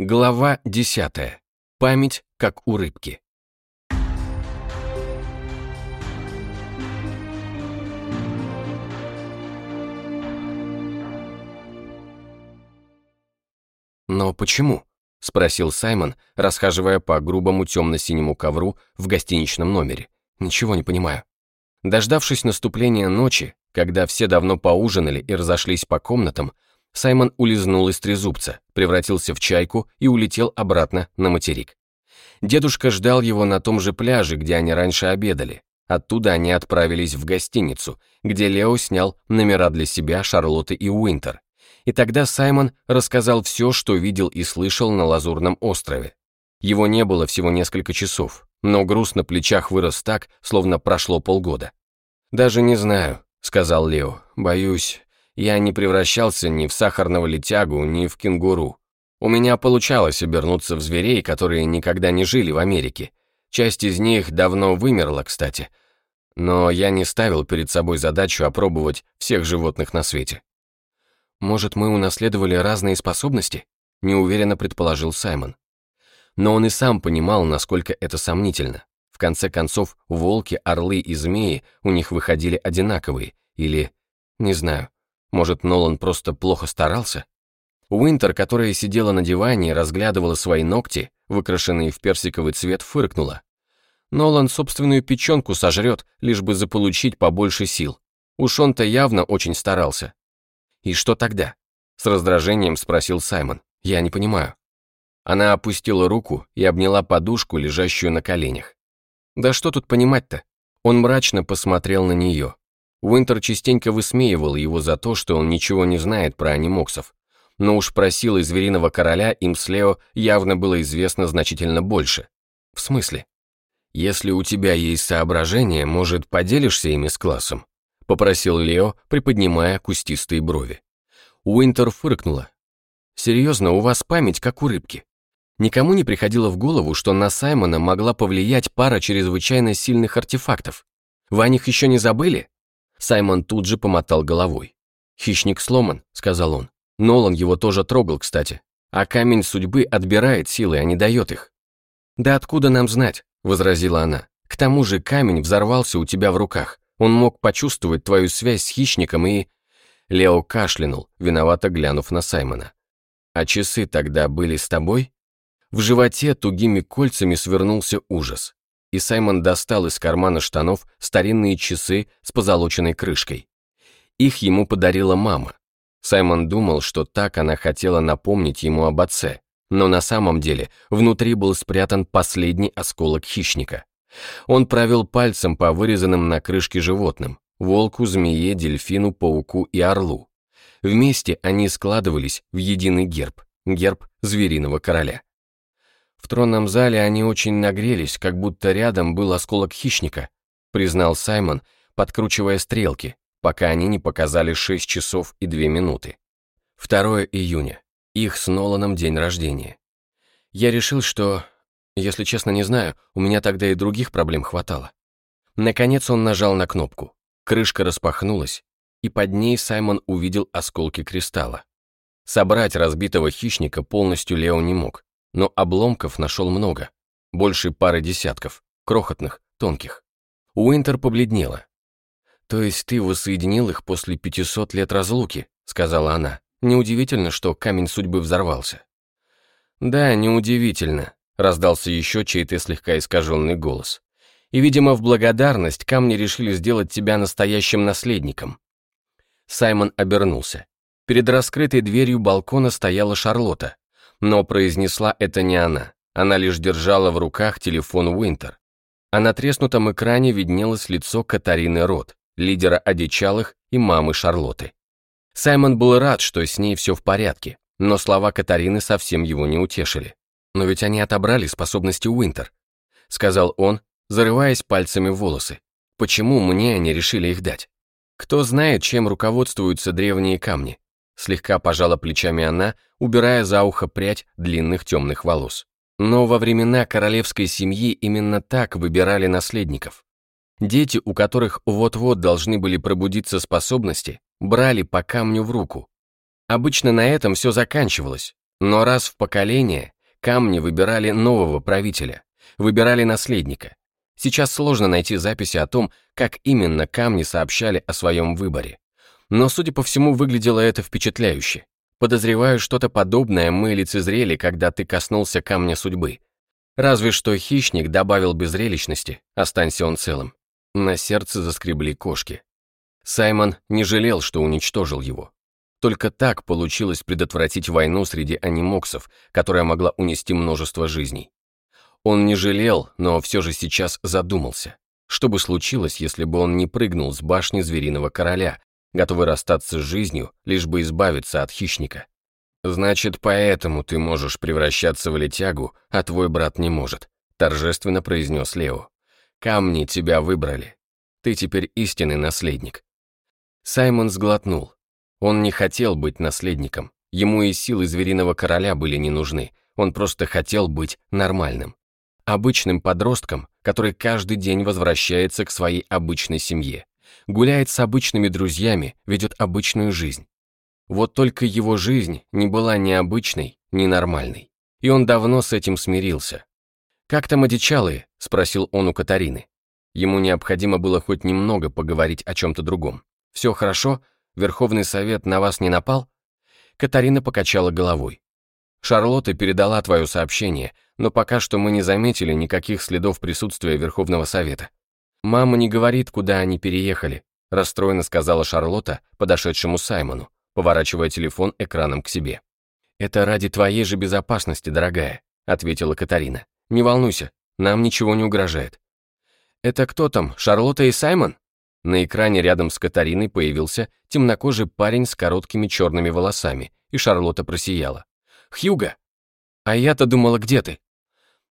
Глава 10. Память, как у рыбки. «Но почему?» — спросил Саймон, расхаживая по грубому темно-синему ковру в гостиничном номере. «Ничего не понимаю». Дождавшись наступления ночи, когда все давно поужинали и разошлись по комнатам, Саймон улизнул из трезубца, превратился в чайку и улетел обратно на материк. Дедушка ждал его на том же пляже, где они раньше обедали. Оттуда они отправились в гостиницу, где Лео снял номера для себя, Шарлотты и Уинтер. И тогда Саймон рассказал все, что видел и слышал на Лазурном острове. Его не было всего несколько часов, но груз на плечах вырос так, словно прошло полгода. «Даже не знаю», — сказал Лео. «Боюсь, я не превращался ни в сахарного летягу, ни в кенгуру. У меня получалось обернуться в зверей, которые никогда не жили в Америке. Часть из них давно вымерла, кстати. Но я не ставил перед собой задачу опробовать всех животных на свете. «Может, мы унаследовали разные способности?» — неуверенно предположил Саймон. Но он и сам понимал, насколько это сомнительно. В конце концов, волки, орлы и змеи у них выходили одинаковые, или... Не знаю, может, Нолан просто плохо старался? Уинтер, которая сидела на диване и разглядывала свои ногти, выкрашенные в персиковый цвет, фыркнула. Нолан собственную печенку сожрет, лишь бы заполучить побольше сил. Уж он-то явно очень старался. «И что тогда?» — с раздражением спросил Саймон. «Я не понимаю». Она опустила руку и обняла подушку, лежащую на коленях. «Да что тут понимать-то?» Он мрачно посмотрел на нее. Уинтер частенько высмеивал его за то, что он ничего не знает про анимоксов. Но уж про силы звериного короля им с Лео явно было известно значительно больше. В смысле? «Если у тебя есть соображения, может, поделишься ими с классом?» — попросил Лео, приподнимая кустистые брови. Уинтер фыркнула. «Серьезно, у вас память как у рыбки. Никому не приходило в голову, что на Саймона могла повлиять пара чрезвычайно сильных артефактов. Вы о них еще не забыли?» Саймон тут же помотал головой. «Хищник сломан», — сказал он. Нолан его тоже трогал, кстати. А камень судьбы отбирает силы, а не дает их. «Да откуда нам знать?» — возразила она. «К тому же камень взорвался у тебя в руках. Он мог почувствовать твою связь с хищником и...» Лео кашлянул, виновато глянув на Саймона. «А часы тогда были с тобой?» В животе тугими кольцами свернулся ужас, и Саймон достал из кармана штанов старинные часы с позолоченной крышкой. Их ему подарила мама. Саймон думал, что так она хотела напомнить ему об отце, но на самом деле внутри был спрятан последний осколок хищника. Он провел пальцем по вырезанным на крышке животным – волку, змее, дельфину, пауку и орлу. Вместе они складывались в единый герб – герб звериного короля. В тронном зале они очень нагрелись, как будто рядом был осколок хищника, признал Саймон, подкручивая стрелки, пока они не показали 6 часов и 2 минуты. 2 июня. Их с Ноланом день рождения. Я решил, что если честно, не знаю, у меня тогда и других проблем хватало. Наконец он нажал на кнопку. Крышка распахнулась, и под ней Саймон увидел осколки кристалла. Собрать разбитого хищника полностью Лео не мог, но обломков нашел много, больше пары десятков, крохотных, тонких. Уинтер побледнела. «То есть ты воссоединил их после 500 лет разлуки?» — сказала она. «Неудивительно, что камень судьбы взорвался». «Да, неудивительно», раздался еще чей-то слегка искаженный голос. И, видимо, в благодарность камни решили сделать тебя настоящим наследником. Саймон обернулся. Перед раскрытой дверью балкона стояла Шарлотта, но произнесла это не она. Она лишь держала в руках телефон Уинтер. А на треснутом экране виднелось лицо Катарины Рот, лидера одичалых и мамы Шарлотты. Саймон был рад, что с ней все в порядке, но слова Катарины совсем его не утешили. «Но ведь они отобрали способности Уинтер», — сказал он, зарываясь пальцами в волосы. «Почему мне они решили их дать? Кто знает, чем руководствуются древние камни?» Слегка пожала плечами она, убирая за ухо прядь длинных темных волос. Но во времена королевской семьи именно так выбирали наследников. Дети, у которых вот-вот должны были пробудиться способности, брали по камню в руку. Обычно на этом все заканчивалось, Но раз в поколение камни выбирали нового правителя, выбирали наследника. Сейчас сложно найти записи о том, как именно камни сообщали о своем выборе. Но, судя по всему, выглядело это впечатляюще. Подозреваю, что-то подобное мы лицезрели, когда ты коснулся камня судьбы. Разве что хищник добавил беззрелищности, останься он целым. На сердце заскребли кошки. Саймон не жалел, что уничтожил его. Только так получилось предотвратить войну среди анимоксов, которая могла унести множество жизней. Он не жалел, но все же сейчас задумался. Что бы случилось, если бы он не прыгнул с башни звериного короля, готовый расстаться с жизнью, лишь бы избавиться от хищника? «Значит, поэтому ты можешь превращаться в летягу, а твой брат не может», торжественно произнес Лео. «Камни тебя выбрали. Ты теперь истинный наследник». Саймон сглотнул. Он не хотел быть наследником. Ему и силы звериного короля были не нужны. Он просто хотел быть нормальным. Обычным подростком, который каждый день возвращается к своей обычной семье. Гуляет с обычными друзьями, ведет обычную жизнь. Вот только его жизнь не была ни обычной, ни нормальной. И он давно с этим смирился. «Как там одичалые?» – спросил он у Катарины. Ему необходимо было хоть немного поговорить о чем-то другом. «Все хорошо? Верховный совет на вас не напал?» Катарина покачала головой. «Шарлотта передала твое сообщение, но пока что мы не заметили никаких следов присутствия Верховного совета. Мама не говорит, куда они переехали», расстроенно сказала Шарлотта подошедшему Саймону, поворачивая телефон экраном к себе. «Это ради твоей же безопасности, дорогая», ответила Катарина. «Не волнуйся, нам ничего не угрожает». «Это кто там, Шарлотта и Саймон?» На экране рядом с Катариной появился темнокожий парень с короткими черными волосами, и Шарлотта просияла. «Хьюга! А я-то думала, где ты?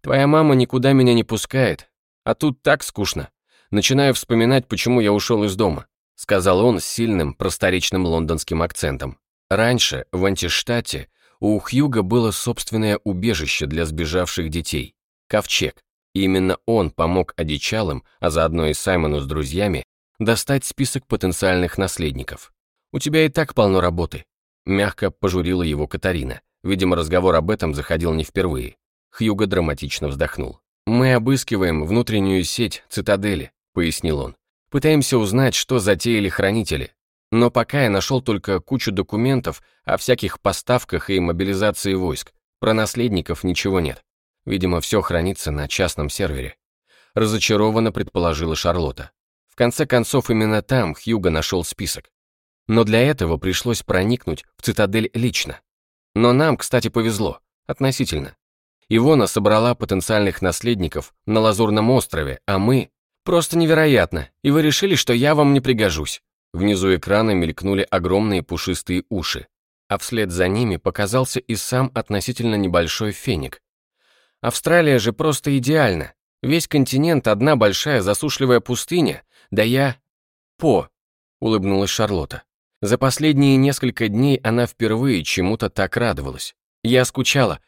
Твоя мама никуда меня не пускает, а тут так скучно. Начинаю вспоминать, почему я ушел из дома», сказал он с сильным просторечным лондонским акцентом. Раньше, в антиштате, у Хьюга было собственное убежище для сбежавших детей – ковчег. именно он помог одичалым, а заодно и Саймону с друзьями, достать список потенциальных наследников. «У тебя и так полно работы», — мягко пожурила его Катарина. Видимо, разговор об этом заходил не впервые. Хьюго драматично вздохнул. «Мы обыскиваем внутреннюю сеть цитадели», — пояснил он. «Пытаемся узнать, что затеяли хранители. Но пока я нашел только кучу документов о всяких поставках и мобилизации войск. Про наследников ничего нет. Видимо, все хранится на частном сервере». Разочарованно предположила Шарлотта. В конце концов, именно там Хьюго нашел список. Но для этого пришлось проникнуть в цитадель лично. Но нам, кстати, повезло. Относительно. Ивона собрала потенциальных наследников на Лазурном острове, а мы... Просто невероятно, и вы решили, что я вам не пригожусь. Внизу экрана мелькнули огромные пушистые уши, а вслед за ними показался и сам относительно небольшой феник. Австралия же просто идеальна. Весь континент — одна большая засушливая пустыня, да я... По, улыбнулась Шарлотта. За последние несколько дней она впервые чему-то так радовалась. Я скучала.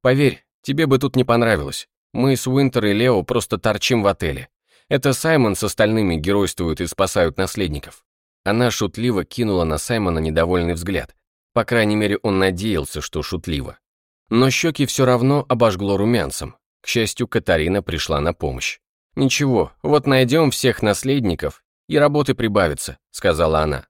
Поверь, тебе бы тут не понравилось. Мы с Уинтер и Лео просто торчим в отеле. Это Саймон с остальными геройствуют и спасают наследников. Она шутливо кинула на Саймона недовольный взгляд. По крайней мере, он надеялся, что шутливо. Но щеки все равно обожгло румянцем. К счастью, Катарина пришла на помощь. «Ничего, вот найдем всех наследников, и работы прибавится», — сказала она.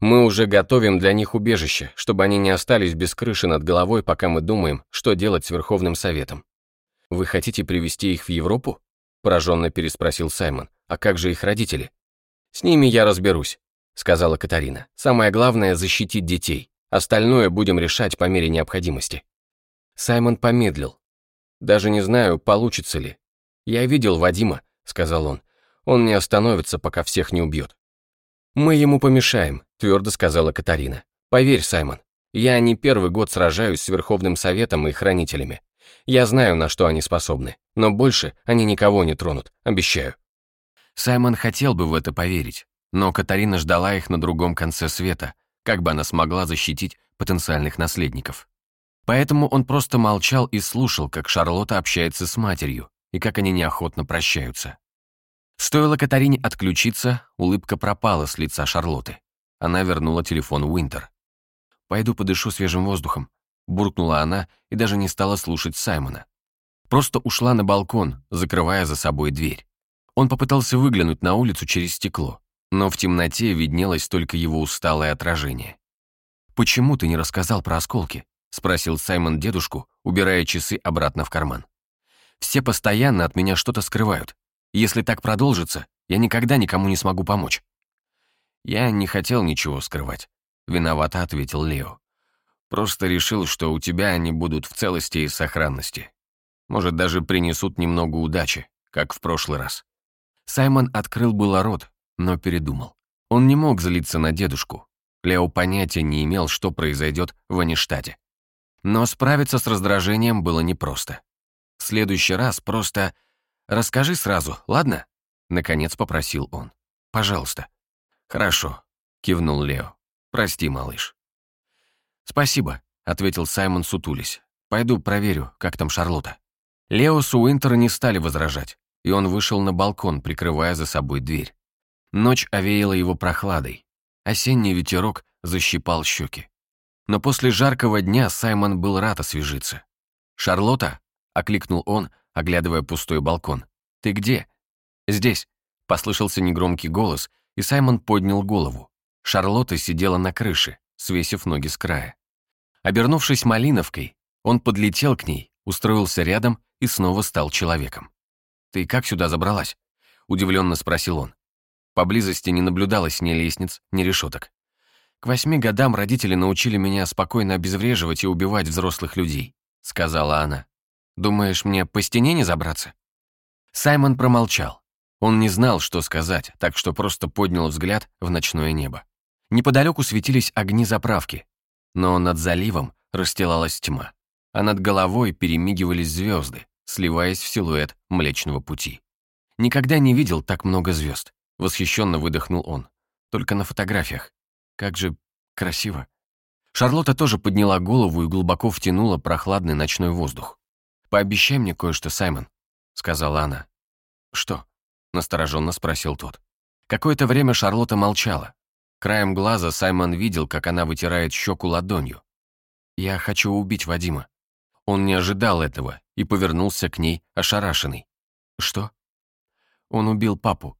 «Мы уже готовим для них убежище, чтобы они не остались без крыши над головой, пока мы думаем, что делать с Верховным Советом». «Вы хотите привести их в Европу?» — пораженно переспросил Саймон. «А как же их родители?» «С ними я разберусь», — сказала Катарина. «Самое главное — защитить детей. Остальное будем решать по мере необходимости». Саймон помедлил. «Даже не знаю, получится ли. «Я видел Вадима», — сказал он. «Он не остановится, пока всех не убьет». «Мы ему помешаем», — твердо сказала Катарина. «Поверь, Саймон, я не первый год сражаюсь с Верховным Советом и Хранителями. Я знаю, на что они способны, но больше они никого не тронут, обещаю». Саймон хотел бы в это поверить, но Катарина ждала их на другом конце света, как бы она смогла защитить потенциальных наследников. Поэтому он просто молчал и слушал, как Шарлотта общается с матерью, и как они неохотно прощаются. Стоило Катарине отключиться, улыбка пропала с лица Шарлотты. Она вернула телефон Уинтер. «Пойду подышу свежим воздухом», — буркнула она и даже не стала слушать Саймона. Просто ушла на балкон, закрывая за собой дверь. Он попытался выглянуть на улицу через стекло, но в темноте виднелось только его усталое отражение. «Почему ты не рассказал про осколки?» — спросил Саймон дедушку, убирая часы обратно в карман. «Все постоянно от меня что-то скрывают. Если так продолжится, я никогда никому не смогу помочь». «Я не хотел ничего скрывать», — виновато ответил Лео. «Просто решил, что у тебя они будут в целости и сохранности. Может, даже принесут немного удачи, как в прошлый раз». Саймон открыл было рот, но передумал. Он не мог злиться на дедушку. Лео понятия не имел, что произойдет в Аништаде. Но справиться с раздражением было непросто. В следующий раз просто расскажи сразу, ладно? Наконец попросил он. Пожалуйста. Хорошо, кивнул Лео. Прости, малыш. Спасибо, ответил Саймон сутулись. Пойду проверю, как там Шарлотта. Лео с Уинтера не стали возражать, и он вышел на балкон, прикрывая за собой дверь. Ночь овеяла его прохладой. Осенний ветерок защипал щеки. Но после жаркого дня Саймон был рад освежиться. «Шарлотта?» — окликнул он, оглядывая пустой балкон. «Ты где?» «Здесь», — послышался негромкий голос, и Саймон поднял голову. Шарлотта сидела на крыше, свесив ноги с края. Обернувшись малиновкой, он подлетел к ней, устроился рядом и снова стал человеком. «Ты как сюда забралась?» — удивленно спросил он. Поблизости не наблюдалось ни лестниц, ни решеток. К восьми годам родители научили меня спокойно обезвреживать и убивать взрослых людей», — сказала она. «Думаешь, мне по стене не забраться?» Саймон промолчал. Он не знал, что сказать, так что просто поднял взгляд в ночное небо. Неподалеку светились огни заправки, но над заливом расстилалась тьма, а над головой перемигивались звезды, сливаясь в силуэт Млечного Пути. Никогда не видел так много звезд. Восхищенно выдохнул он. Только на фотографиях. Как же красиво. Шарлотта тоже подняла голову и глубоко втянула прохладный ночной воздух. «Пообещай мне кое-что, Саймон», — сказала она. «Что?» — настороженно спросил тот. Какое-то время Шарлотта молчала. Краем глаза Саймон видел, как она вытирает щеку ладонью. «Я хочу убить Вадима». Он не ожидал этого и повернулся к ней ошарашенный. «Что?» «Он убил папу».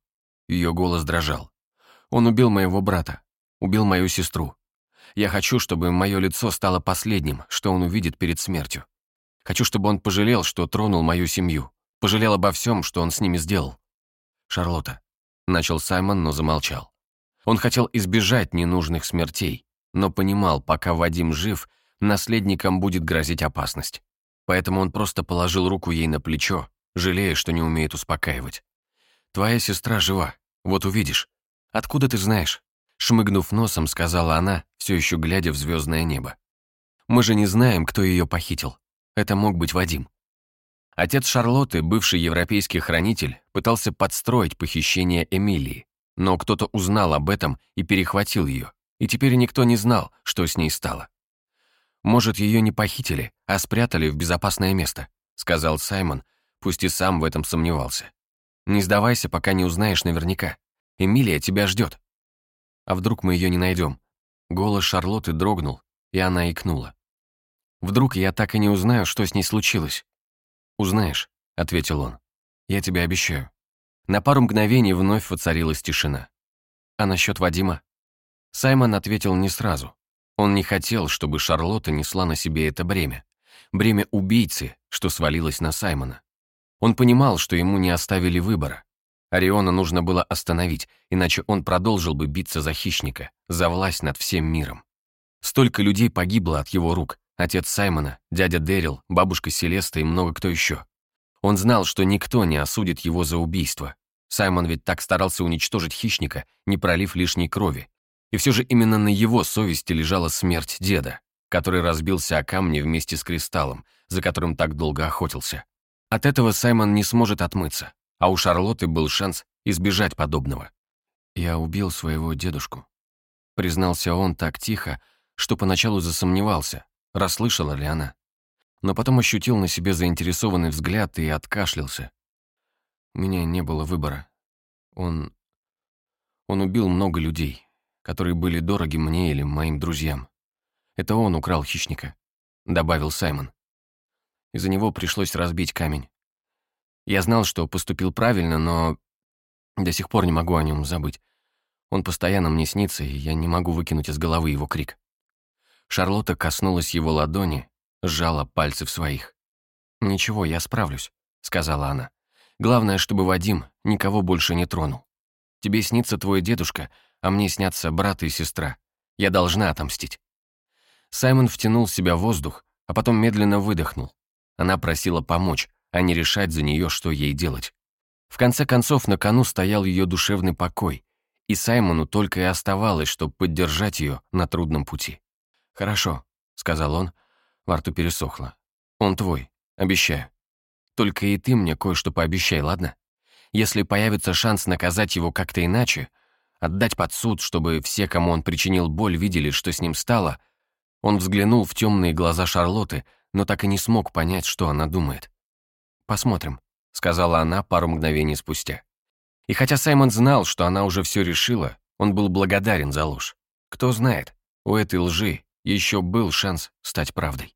Ее голос дрожал. «Он убил моего брата убил мою сестру. Я хочу, чтобы мое лицо стало последним, что он увидит перед смертью. Хочу, чтобы он пожалел, что тронул мою семью, пожалел обо всем, что он с ними сделал. Шарлотта. Начал Саймон, но замолчал. Он хотел избежать ненужных смертей, но понимал, пока Вадим жив, наследникам будет грозить опасность. Поэтому он просто положил руку ей на плечо, жалея, что не умеет успокаивать. «Твоя сестра жива, вот увидишь. Откуда ты знаешь? Шмыгнув носом, сказала она, все еще глядя в звездное небо. «Мы же не знаем, кто ее похитил. Это мог быть Вадим». Отец Шарлотты, бывший европейский хранитель, пытался подстроить похищение Эмилии, но кто-то узнал об этом и перехватил ее, и теперь никто не знал, что с ней стало. «Может, ее не похитили, а спрятали в безопасное место», сказал Саймон, пусть и сам в этом сомневался. «Не сдавайся, пока не узнаешь наверняка. Эмилия тебя ждет. А вдруг мы ее не найдем? Голос Шарлотты дрогнул, и она икнула. Вдруг я так и не узнаю, что с ней случилось. «Узнаешь», — ответил он. «Я тебе обещаю». На пару мгновений вновь воцарилась тишина. А насчет Вадима? Саймон ответил не сразу. Он не хотел, чтобы Шарлотта несла на себе это бремя. Бремя убийцы, что свалилось на Саймона. Он понимал, что ему не оставили выбора. Ориона нужно было остановить, иначе он продолжил бы биться за хищника, за власть над всем миром. Столько людей погибло от его рук. Отец Саймона, дядя Дэрил, бабушка Селеста и много кто еще. Он знал, что никто не осудит его за убийство. Саймон ведь так старался уничтожить хищника, не пролив лишней крови. И все же именно на его совести лежала смерть деда, который разбился о камни вместе с кристаллом, за которым так долго охотился. От этого Саймон не сможет отмыться а у Шарлотты был шанс избежать подобного. «Я убил своего дедушку», — признался он так тихо, что поначалу засомневался, расслышала ли она. Но потом ощутил на себе заинтересованный взгляд и откашлялся. У меня не было выбора. Он... Он убил много людей, которые были дороги мне или моим друзьям. Это он украл хищника. — добавил Саймон. Из-за него пришлось разбить камень. Я знал, что поступил правильно, но до сих пор не могу о нем забыть. Он постоянно мне снится, и я не могу выкинуть из головы его крик. Шарлотта коснулась его ладони, сжала пальцы в своих. «Ничего, я справлюсь», — сказала она. «Главное, чтобы Вадим никого больше не тронул. Тебе снится твой дедушка, а мне снятся брат и сестра. Я должна отомстить». Саймон втянул в себя воздух, а потом медленно выдохнул. Она просила помочь, а не решать за нее, что ей делать. В конце концов, на кону стоял ее душевный покой, и Саймону только и оставалось, чтобы поддержать ее на трудном пути. «Хорошо», — сказал он, во рту пересохло. «Он твой, обещаю. Только и ты мне кое-что пообещай, ладно? Если появится шанс наказать его как-то иначе, отдать под суд, чтобы все, кому он причинил боль, видели, что с ним стало, он взглянул в темные глаза Шарлоты, но так и не смог понять, что она думает. «Посмотрим», — сказала она пару мгновений спустя. И хотя Саймон знал, что она уже все решила, он был благодарен за ложь. Кто знает, у этой лжи еще был шанс стать правдой.